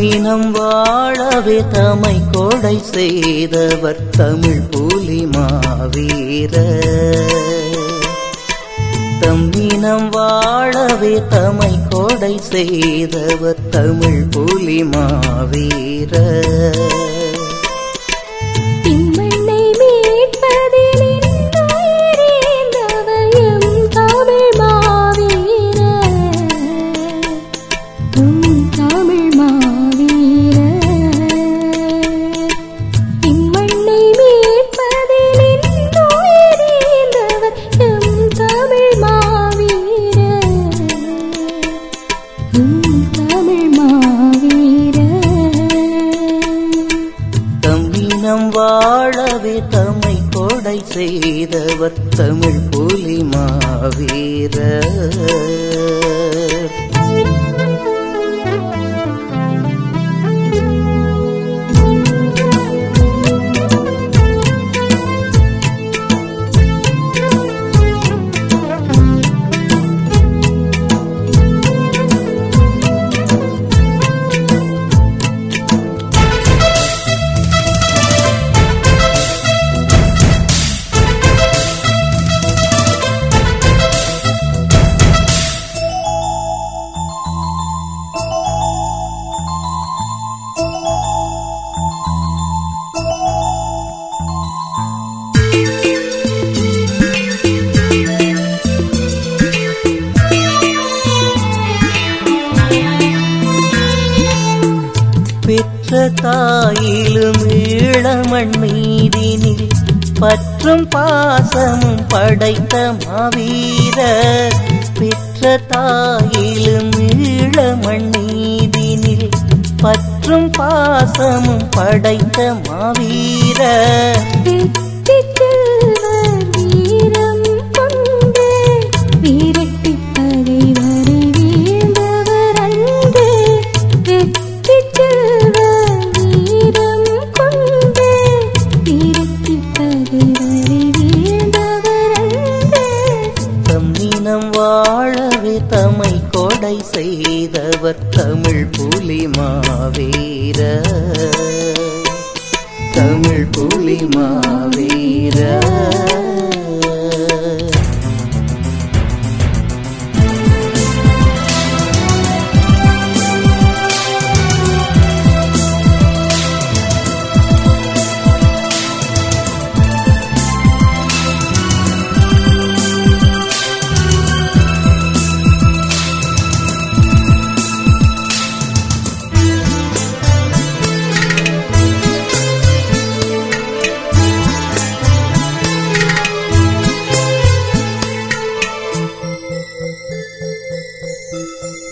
இனம் வாழவே தமை கொடை செய்தவர் தமிழ் புலி மாவீர தம்மினம் வாழவே தமை கொடை செய்தவர் தமிழ் புலி மாவீர செய்தவர் தமிழ் புலி மாவீர காயிலும் தாயிலும் ஈழமண் மீதினில் பற்றும் பாசமும் படைத்த மாவீரர். பெற்ற தாயிலும் ஈழமண் மீதினில் பற்றும் பாசமும் படைத்த மாவீரர். கொடை செய்தவர் தமிழ் புலி மாவீர. தமிழ் புலி மாவீர. Música